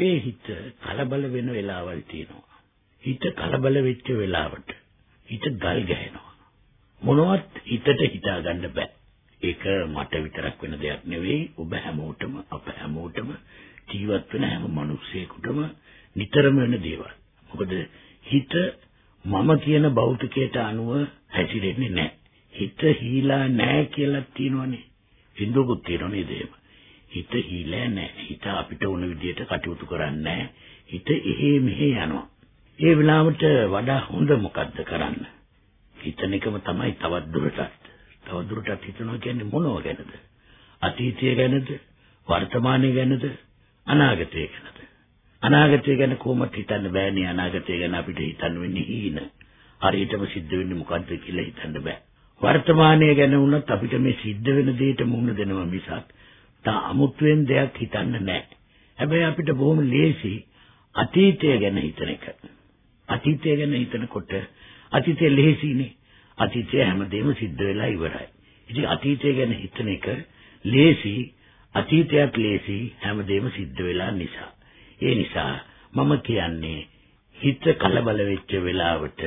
අපේ හිත කලබල වෙන වෙලාවල් තියෙනවා. හිත කලබල වෙච්ච වෙලාවට හිත ගල් ගැහෙනවා. මොනවත් හිතට හිතා ගන්න බෑ. ඒක මට විතරක් වෙන දෙයක් නෙවෙයි ඔබ හැමෝටම අප හැමෝටම ජීවත් වෙන හැම මිනිස්සෙකුටම නිතරම වෙන දේවල්. මොකද හිත මම කියන භෞතිකයට අනුව හැසිරෙන්නේ නැහැ. හිත හීලා නැහැ කියලා තියෙනවනේ. සින්දුකුත් තියෙනවනේ දේම. හිත හීලා නැහැ. හිත අපිට ඕන විදිහට කටයුතු කරන්නේ නැහැ. හිත එහෙ මෙහෙ යනවා. ඒ වෙලාවට වඩා හොඳ මොකද්ද කරන්න? හිතන එකම තමයි තවත් දුරටත්. තවත් දුරටත් හිතනවා කියන්නේ මොනව ගැනද? අතීතය ගැනද? වර්තමානය ගැනද? අනාගතය ගැනද? අනාගතය ගැන කොහොමද හිතන්න බෑනේ අනාගතය ගැන අපිට හිතන්න වෙන්නේ හීන. හරියටම සිද්ධ වෙන්නේ මොකද්ද කියලා හිතන්න බෑ. වර්තමානය ගැන වුණත් අපිට මේ සිද්ධ වෙන දෙයට මුහුණ දෙනවා මිසක් තා අමුතුවෙන් දෙයක් හිතන්න නැහැ. හැබැයි අපිට බොහොම ලේසි අතීතය ගැන හිතන එක. අතීතය ගැන හිතනකොට අතීතය ලේසිනේ. අතීතය හැමදේම සිද්ධ වෙලා ඉවරයි. ඉතින් අතීතය ගැන හිතන එක ලේසි අතීතයක් ලේසි හැමදේම සිද්ධ වෙලා නිසා. ඒ නිසා මම කියන්නේ හිත කලබල වෙච්ච වෙලාවට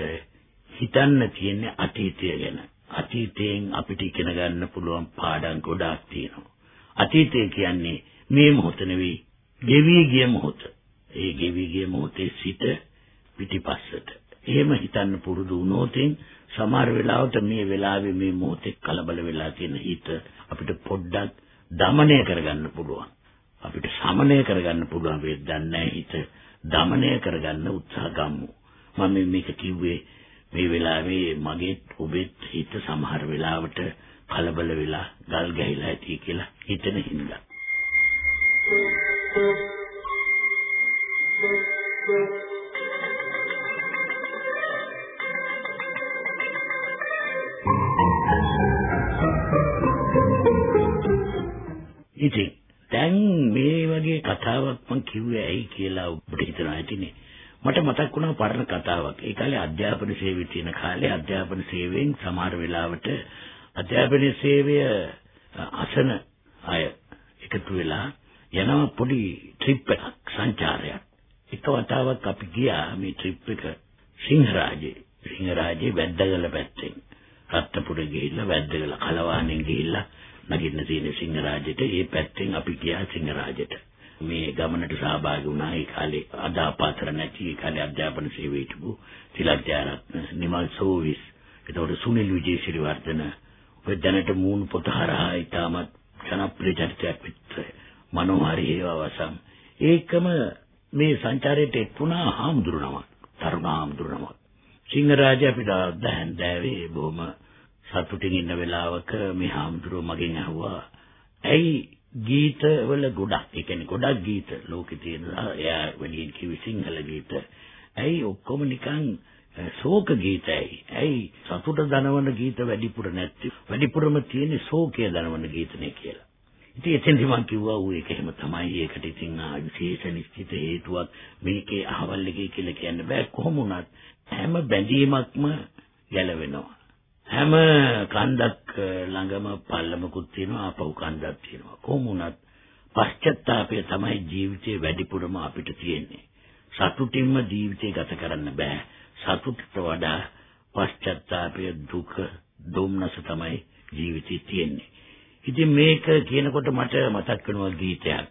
හිතන්න තියෙන්නේ අතීතය ගැන. අතීතයෙන් අපිට ඉගෙන ගන්න පුළුවන් පාඩම් ගොඩාක් තියෙනවා. අතීතය කියන්නේ මේ මොහොත නෙවෙයි ගෙවි ගිය මොහොත. ඒ ගෙවි ගිය මොහොතේ සිට පිටිපස්සට. එහෙම හිතන්න පුරුදු වුණොත් සමහර වෙලාවට මේ වෙලාවේ මේ මොහොතේ කලබල වෙලා තියෙන හිත අපිට පොඩ්ඩක් দমনය කරගන්න පුළුවන්. අපිට සමනය කරගන්න පුළුවන් වෙද්ද නැහැ හිත. দমনය කරගන්න උත්සාහ ගමු. මම මේක කිව්වේ මේ වෙලාවේ මගේ ඔබෙත් හිත සමහර වෙලාවට කලබල වෙලා ගල් ගැහිලා ඇති කියලා හිතන හින්දා. ඉතින් දැන් මේ වගේ කතාවක් මම කිව්වේ ඇයි කියලා ඔබට හිතනවා ඇතිනේ. මට මතක් වුණා පරණ කතාවක්. ඒ කාලේ අධ්‍යාපන සේවයේ තියෙන කාලේ අධ්‍යාපන සේවයෙන් සමහර වෙලාවට අධ්‍යාපන සේවය අසන අය එකතු වෙලා යනවා පොඩි ට්‍රිප් එකක් සංචාරයක්. එක වතාවක් අපි ගියා මේ ට්‍රිප් එක සිංහරාජේ. සිංහරාජේ වැද්දගල පැත්තෙන්. රත්නපුර ගිහිල්ලා වැද්දගල කලවාණෙන් ගිහිල්ලා නගින්න තියෙන සිංහරාජෙට ඒ පැත්තෙන් අපි ගියා සිංහරාජෙට. මේ ගමනට සහභාගී වුණා ඒ කාලේ අදාපාතර නැති ඒ කාලේ අධ්‍යාපන සේවයේ තිබු තිලක්ජාරත්න නිමල් සෝවිස් ඒතකොට සුනිල් විජේසිරිවර්ධන ඔය දැනට මූණු පොත හරහා ඊටමත් ජනප්‍රිය චරිතයක් වෙච්ච මනෝහරි හේවවසම් ඒකම මේ සංචාරයට එක් වුණා හාමුදුරුවමක් තරුණ හාමුදුරුවමක් සිංහරාජය අපිට දැන් දැවේ බොහොම සතුටින් ඉන්න වෙලාවක මේ හාමුදුරුව මගෙන් අහුවා ඇයි ගීත වල ගොඩක් ඒ කියන්නේ ගොඩක් ගීත ලෝකේ තියෙන එයා වැඩියෙන් කිව්වේ සිංහල ගීත. ඇයි ඔක්කොම නිකන් ශෝක ගීතයි ඇයි? සතුට දනවන ගීත වැඩිපුර නැති වැඩිපුරම තියෙන්නේ ශෝකය දනවන ගීතනේ කියලා. ඉතින් එතෙන්දි මම කිව්වා ඌ ඒක එහෙම තමයි. ඒකට ඉතින් විශේෂ නිශ්චිත හේතුවක් මේකේ අහවල් එකේ කියලා කියන්න බෑ. කොහොම වුණත් හැම බැඳීමක්ම ගැලවෙනවා. හැම කන්දක් ළඟම පල්ලමකුත් තියෙනවා ආපහු කන්දක් තියෙනවා. කොහොම වුණත් පශ්චත්තාපය තමයි ජීවිතේ වැඩිපුරම අපිට තියෙන්නේ. සතුටින්ම ජීවිතේ ගත කරන්න බෑ. සතුටට වඩා පශ්චත්තාපය දුක දුම්නස තමයි ජීවිතේ තියෙන්නේ. ඉතින් මේක කියනකොට මට මතක් වෙනවා ගීතයක්.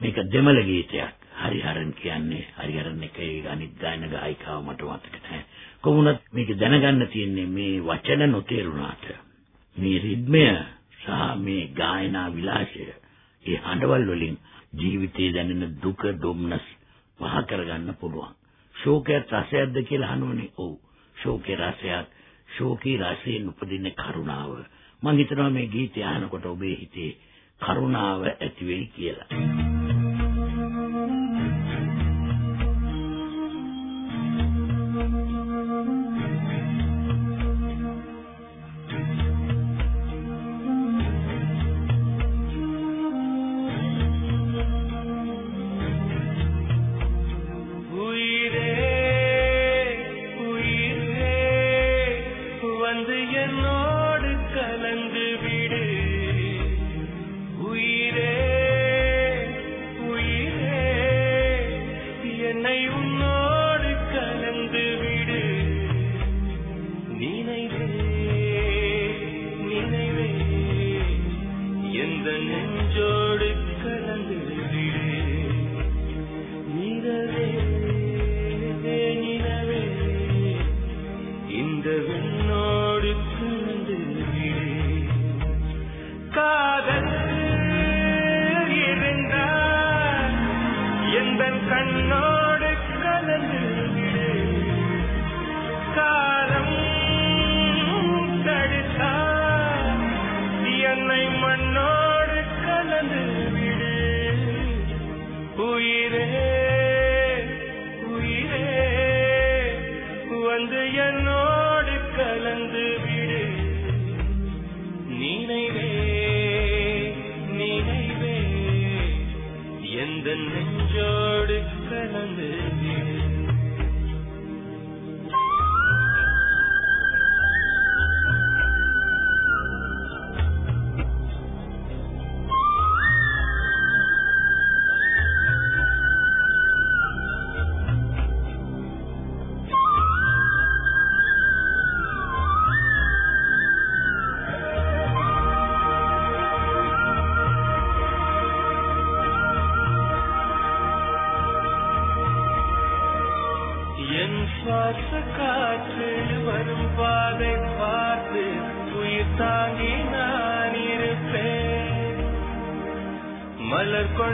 මේක දෙමළ ගීතයක්. හරිහරන් කියන්නේ හරිහරන් එකේ අනිත් ගායන ගායිකාව මට මතක නැහැ. කොහොමද මේක දැනගන්න තියෙන්නේ මේ වචන නොතේරුණාට. මේ රිද්මය සහ මේ ගායනා විලාසය ඒ හඬවල් වලින් ජීවිතයේ දැනෙන දුක දුම්නස් පහ කරගන්න පුළුවන්. ශෝකයක් රසයක්ද කියලා අහනෝනේ ඔව්. ශෝකේ රසයක්. ශෝකී රසයෙන් උපදින කරුණාව. මම හිතනවා මේ ගීතය අහනකොට ඔබේ හිතේ කරුණාව ඇති වෙයි කියලා.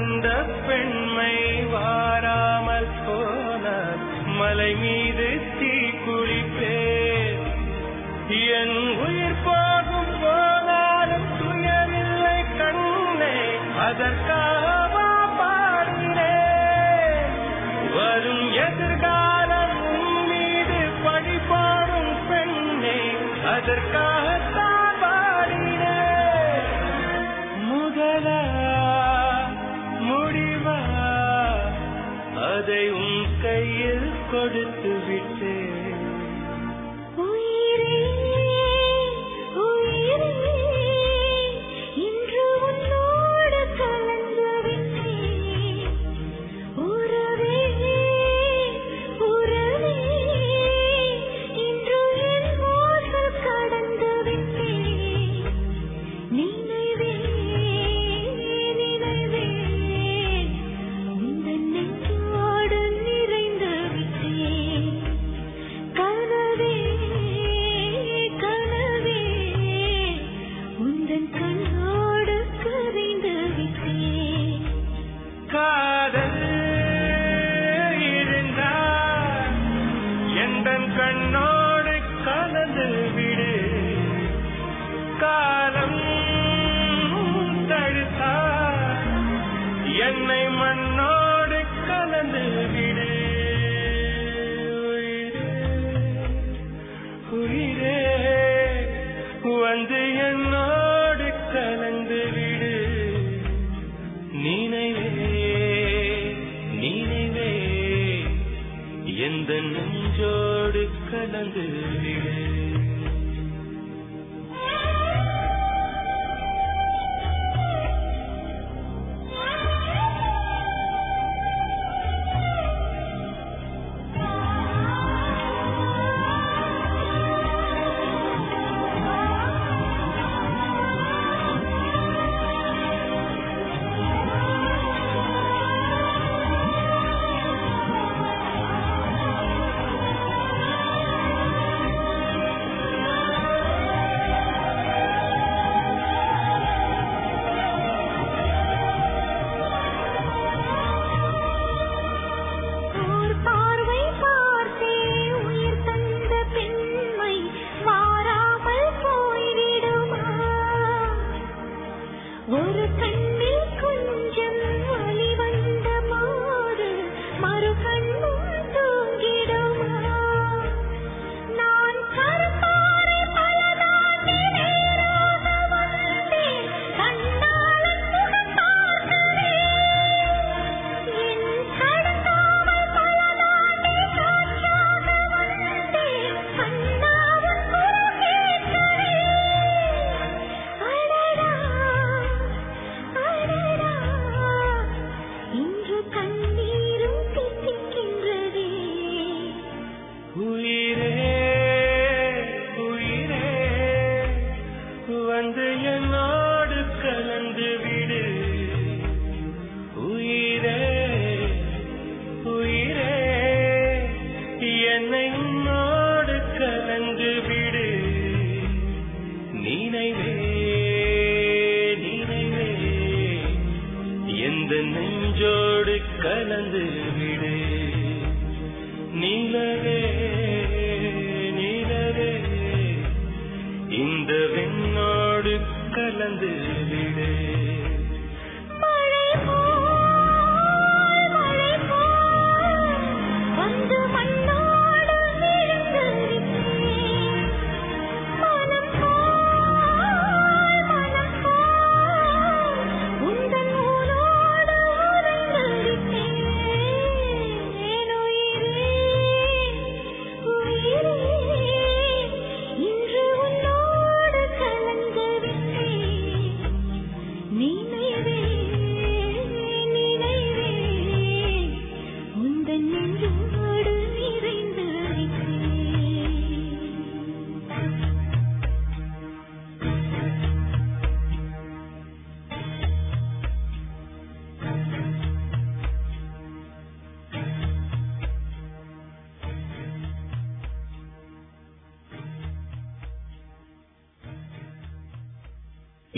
கொண்ட பெண்மை கையில் கொடுத்து விட்டேன் மண்ணோடு கலந்து விடு.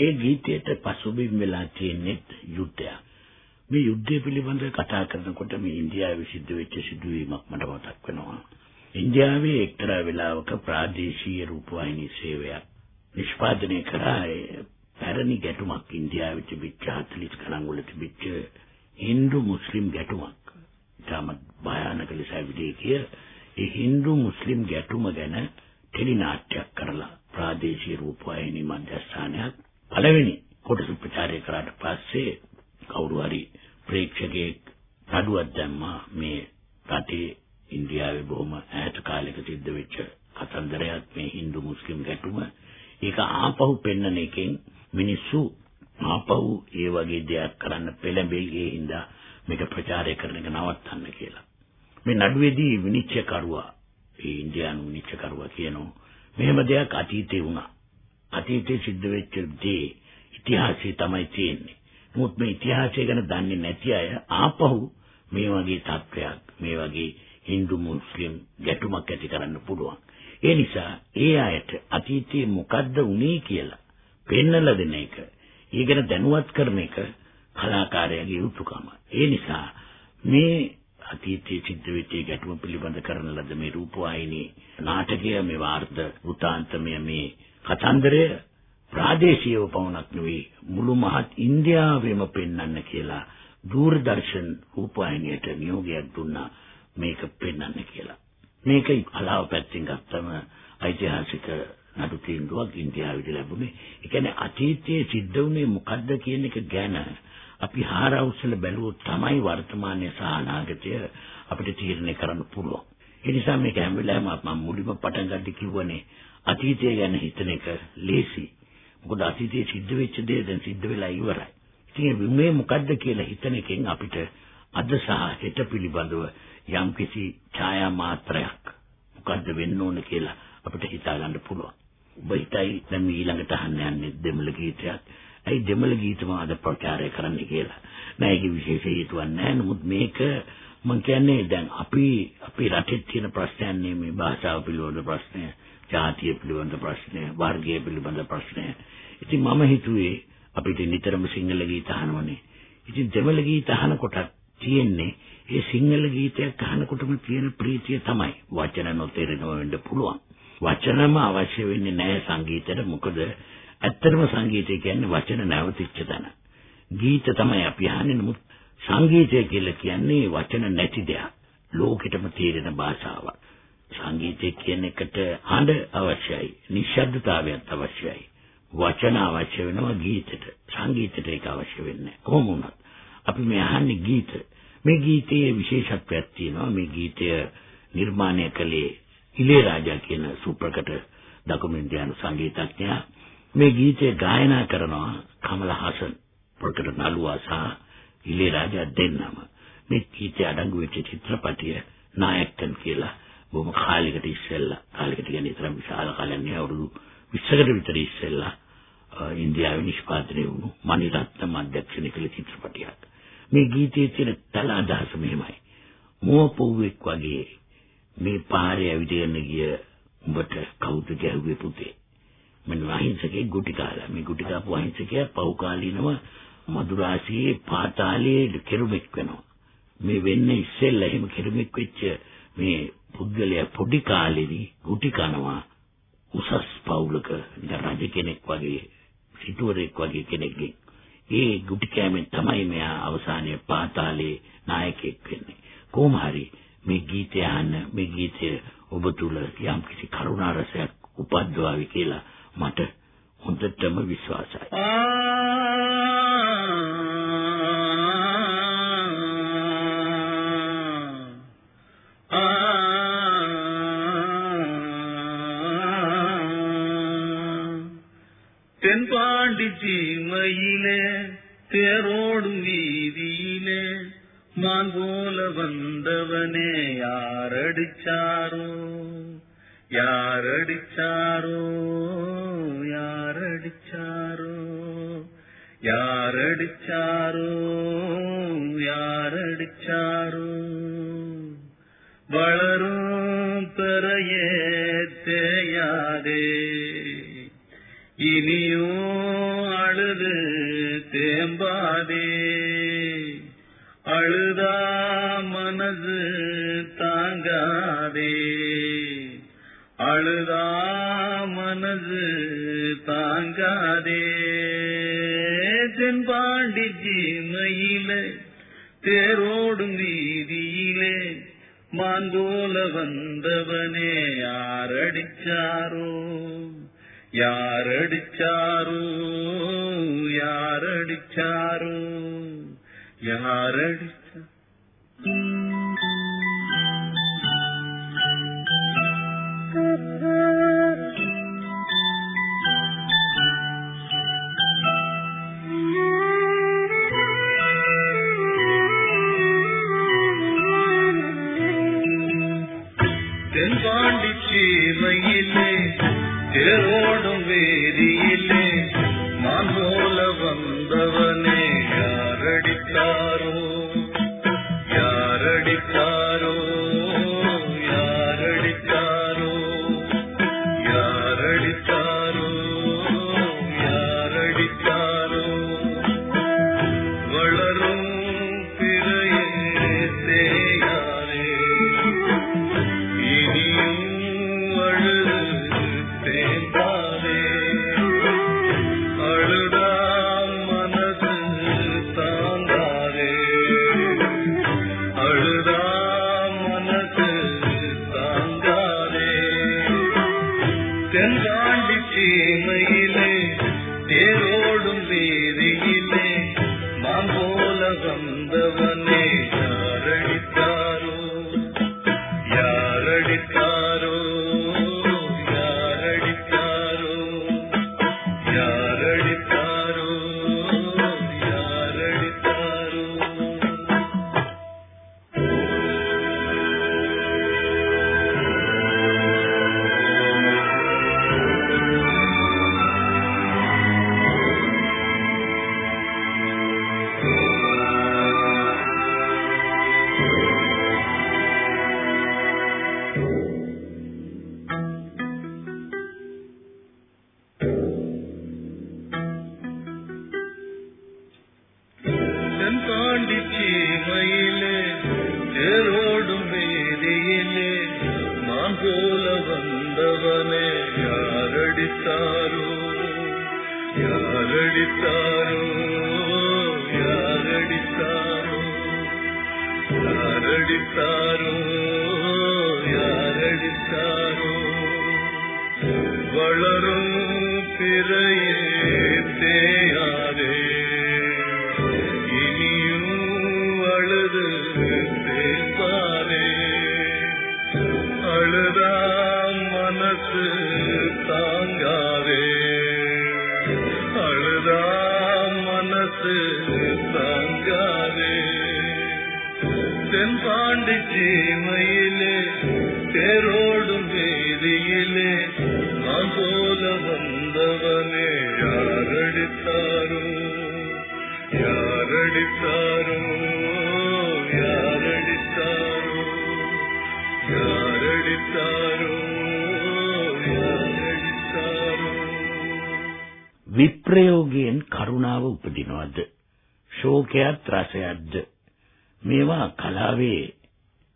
ඒ ගීතයට පසුබිම් වෙලා තියෙන්නේ යුද්ධයක්. මේ යුද්ධය පිළිබඳව කතා කරනකොට මේ ඉන්දියාවේ සිද්ධ වෙච්ච සිදුවීමක් මට මතක් වෙනවා. ඉන්දියාවේ එක්තරා වෙලාවක ප්‍රාදේශීය රූපවාහිනී සේවයක් නිෂ්පාදනය කරා ඒ පැරණි ගැටුමක් ඉන්දියාවේ තිබිච්ච 40 ගණන් වල තිබිච්ච Hindu මුස්ලිම් ගැටුමක්. තාමත් භයානක ලෙස විදේකීය ඒ Hindu මුස්ලිම් ගැටුම ගැන ටෙලි නාට්‍යයක් කරලා ප්‍රාදේශීය රූපවාහිනී මධ්‍යස්ථානයක් පළවෙනි කොටස ප්‍රචාරය කරාට පස්සේ කවුරු හරි ප්‍රේක්ෂකයෙක් නඩුවක් දැම්මා මේ රටේ ඉන්දියාවේ බොහොම ඈත කාලෙක සිද්ධ වෙච්ච කතන්දරයක් මේ Hindu මුස්ලිම් ගැටුම ඒක ආපහු පෙන්නන එකෙන් මිනිස්සු ආපහු ඒ වගේ දෙයක් කරන්න පෙළඹෙයි ඒ හින්දා මේක ප්‍රචාරය කරන එක නවත්තන්න කියලා. මේ නඩුවේදී විනිශ්චයකරුවා ඒ ඉන්දියානු විනිශ්චයකරුවා කියනවා මෙහෙම දෙයක් අතීතේ වුණා. අතීතේ සිද්ධ වෙච්ච දේ ඉතිහාසයේ තමයි තියෙන්නේ. නමුත් මේ ඉතිහාසය ගැන දන්නේ නැති අය ආපහු මේ වගේ තත්ත්වයක් මේ වගේ Hindu Muslim ගැටුමක් ඇති කරන්න පුළුවන්. ඒ නිසා ඒ අයට අතීතයේ මොකද්ද වුනේ කියලා පෙන්නලා දෙන එක, ඒ ගැන දැනුවත් කරන එක කලාකාරයාගේ යුතුයකම. ඒ නිසා මේ අතීතයේ සිද්ධ වෙච්ච ගැටුම පිළිබඳ කරන ලද මේ රූපවාහිනී නාටකය මේ වාර්ත වෘතාන්තමය මේ කතන්දරය ප්‍රාදේශීයව පවණක් නෙවෙයි මුළු මහත් ඉන්දියාවෙම පෙන්වන්න කියලා දූරදර්ශන් රූපවාහිනියට නියෝගයක් දුන්නා මේක පෙන්වන්න කියලා. මේක කලාව පැත්තෙන් ගත්තම ඓතිහාසික නඩු තීන්දුවක් ඉන්දියාවේදී ලැබුණේ. ඒ කියන්නේ අතීතයේ සිද්ධ වුණේ මොකද්ද කියන එක ගැන අපි හාරවුස්සල බැලුවොත් තමයි වර්තමානය සහ අනාගතය අපිට තීරණය කරන්න පුළුවන්. ඒ නිසා මේක හැම වෙලාවෙම මම මුලින්ම පටන් ගන්න කිව්වනේ අතීතය ගැන හිතන එක ලේසි. මොකද අතීතයේ සිද්ධ වෙච්ච දේ දැන් සිද්ධ වෙලා ඉවරයි. ඉතින් මේ මොකද්ද කියලා හිතන එකෙන් අපිට අද සහ හෙට පිළිබඳව යම්කිසි ඡායා මාත්‍රයක් මොකද්ද වෙන්න ඕන කියලා අපිට හිතා ගන්න පුළුවන්. ඔබ හිතයි දැන් ඊළඟට අහන්න යන්නේ දෙමළ ගීතයක්. ඇයි දෙමළ ගීතම අද ප්‍රචාරය කරන්නේ කියලා. නෑ ඒක විශේෂ හේතුවක් නෑ. නමුත් මේක මම කියන්නේ දැන් අපි අපේ රටේ තියෙන ප්‍රශ්නයන් මේ භාෂාව පිළිබඳ ප්‍රශ්නය, ජාතිය පිළිබඳ ප්‍රශ්නය, වර්ගය පිළිබඳ ප්‍රශ්නය. ඉතින් මම හිතුවේ අපිට නිතරම සිංහල ගීත අහනවනේ. ඉතින් දෙමළ ගීත අහනකොට තියෙන්නේ ඒ සිංහල ගීතයක් අහනකොටම තියෙන ප්‍රීතිය තමයි. වචන නොතේරෙනව වෙන්න පුළුවන්. වචනම අවශ්‍ය වෙන්නේ නැහැ සංගීතයට. මොකද ඇත්තටම සංගීතය කියන්නේ වචන නැවතිච්ච තැන. ගීත තමයි අපි අහන්නේ. නමුත් සංගීතය කියලා කියන්නේ වචන නැති දෙයක්. ලෝකෙටම තේරෙන භාෂාවක්. සංගීතය කියන එකට හඬ අවශ්‍යයි. නිශ්ශබ්දතාවයක් අවශ්‍යයි. වචන අවශ්‍ය වෙනවා ගීතෙට. සංගීතයට ඒක අවශ්‍ය වෙන්නේ කොහොම වුණත්. අපි මේ අහන්නේ ගීත. මේ ගීතයේ විශේෂත්වයක් තියෙනවා. මේ ගීතය නිර්මාණය කළේ ඉලේරාජා කියන සුප්‍රකට දකුණු ඉන්දියානු සංගීතඥයා. මේ ගීතය ගායනා කරනවා කමල හසන් ප්‍රකට නළුවා සහ ඉලේරාජා දෙන්නම. මේ ගීතය අඩංගු වෙච්ච චිත්‍රපටිය නායකයන් කියලා බොහොම කාලයකට ඉස්සෙල්ලා කාලයකට කියන්නේ තරම් විශාල කාලයක් නෙවෙයි අවුරුදු 20කට විතර ඉස්සෙල්ලා ඉන්දියාවේ නිෂ්පාදනය වුණු මණිරත්නම් අධ්‍යක්ෂණය කළ චිත්‍රපටයක්. මේ ගීතයේ තියෙන තල අදහස මෙහෙමයි. මෝපොව්වෙක් වගේ මේ පාරේ ඇවිදගෙන ගිය උඹට කවුද ගැහුවේ පුතේ? මම අහිංසකේ ගුටි කාලා. මේ ගුටි කාපු අහිංසකයා පහු කාලීනව මදුරාසියේ පාතාලයේ කෙරුමෙක් වෙනවා. මේ වෙන්නේ ඉස්සෙල්ලා එහෙම කෙරෙමෙක් වෙච්ච මේ පුද්ගලයා පොඩි කාලේදී ගුටි කනවා උසස් පවුලක නිකන් රජ කෙනෙක් වගේ සිටුවරෙක් වගේ කෙනෙක්ගෙන් ඒ ගුටි කෑමෙන් තමයි මෙයා අවසානයේ පාතාලේ නායකයෙක් වෙන්නේ. කොහොම හරි මේ ගීතය අහන්න මේ ගීතය ඔබ තුල යම් කිසි කරුණා රසයක් උපද්දවාවි කියලා මට හොඳටම විශ්වාසයි. சீமையிலே தேரோடும் வீதியிலே மான் போல வந்தவனே யாரடிச்சாரோ? யாரடிச்சாரோ? யாரடிச்சாரோ? யாரடிச்சாரோ? யாரடிச்சாரோ? வளரும் பெறையே தேயாதே இனியும் அழுது தேம்பாதே அழுதா மனது தாங்காதே அழுதா மனது தாங்காதே. தென்பாண்டி ஜீமையிலே தேரோடும் வீதியிலே மாங்கோல வந்தவனே யாரடிச்சாரோ யாரடிச்சாரோ யாரடிச்சாரோ யாரடிச்சா ஆண்டவனே யாரடித்தாரோ? யாரடித்தாரோ? யாரடித்தாரோ? யாரடித்தாரோ? தென்பாண்டி சீமையிலே தேரோடும் வீதியிலே நான் போல வந்தவனே யாரடித்தாரோ யாரடித்தாரோ யாரடித்தாரோ யாரடித்தாரோ யாரடித்தாரோ විප්‍රයෝගයෙන් කරුණාව උපදිනවද ශෝකයක් රසයක්ද මේවා කලාවේ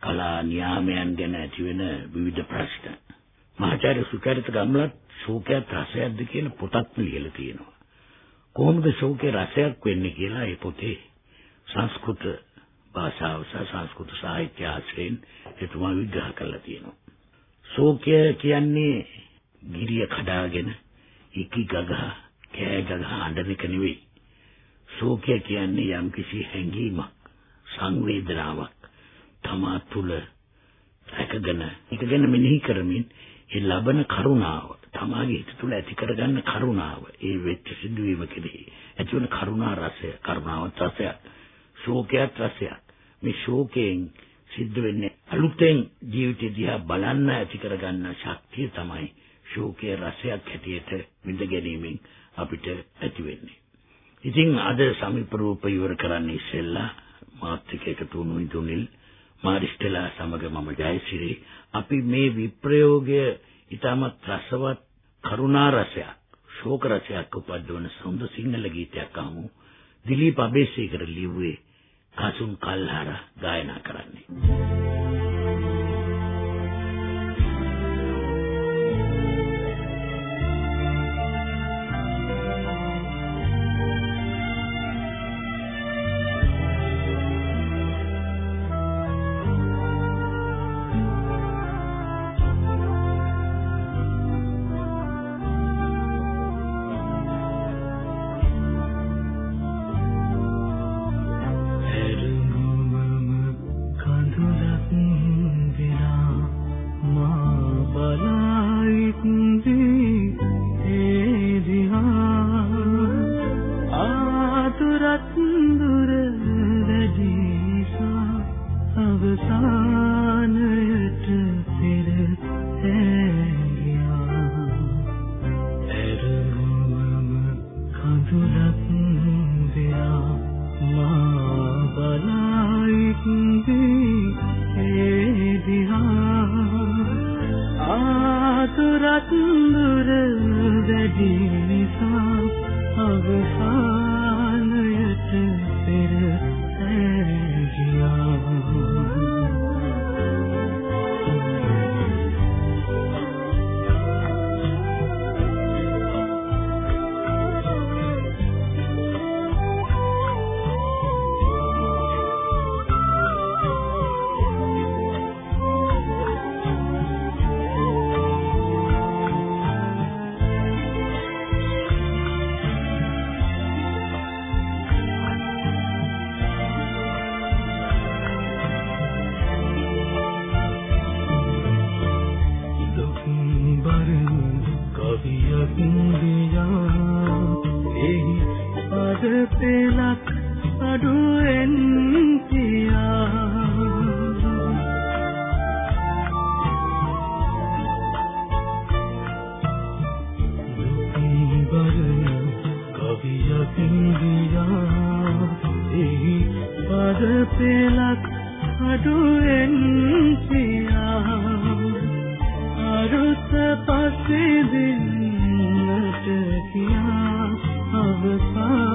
කලා න්‍යාමයන් ගැන ඇතිවෙන විවිධ ප්‍රශ්න. මහාචාර්ය සුචරිත ගම්ලත් ශෝකයක් රසයක්ද කියන පොතක් ලියලා තියෙනවා. කොහොමද ශෝකේ රසයක් වෙන්නේ කියලා ඒ පොතේ සංස්කෘත භාෂාව සහ සංස්කෘත සාහිත්‍ය ආශ්‍රයෙන් එතුමා විග්‍රහ කරලා තියෙනවා. ශෝකය කියන්නේ ගිරිය කඩාගෙන ඉකි ගගහ කෑ ගගහ අඬන එක නෙවෙයි. ශෝකය කියන්නේ යම්කිසි හැඟීමක් සංවේදනාවක් තමා තුළ රැකගෙන ඒක ගැන මෙනෙහි කරමින් ඒ ලබන කරුණාව තමාගේ හිත තුළ ඇති කරගන්න කරුණාව ඒ වෙච්ච සිදුවීම කෙරෙහි ඇතිවන කරුණා රසය කරුණාවත් රසයක් ශෝකයක් රසයක් මේ ශෝකයෙන් සිද්ධ වෙන්නේ අලුතෙන් ජීවිතය දිහා බලන්න ඇති කරගන්න ශක්තිය තමයි ශෝකයේ රසයක් හැටියට විඳ ගැනීමෙන් අපිට ඇති වෙන්නේ. ඉතින් අද සමීප රූප ඉවර කරන්න ඉස්සෙල්ලා මාත් එක්ක එකතු වුණු ඉදුනිල් මාරිස්ටලා සමග මම ජයසිරි. අපි මේ විප්‍රයෝගය ඊටමත් රසවත් කරුණා රසයක් ශෝක රසයක් උපද්දවන සොඳ සිංහල ගීතයක් අහමු දිලීප් අබේසේකර ලිව්වේ කසුන් කල්හර ගායනා කරන්නේ. පද පෙලක් අඩුවෙන් තියා අරුත පස්සේ දෙන්නට කියා. අවසානයට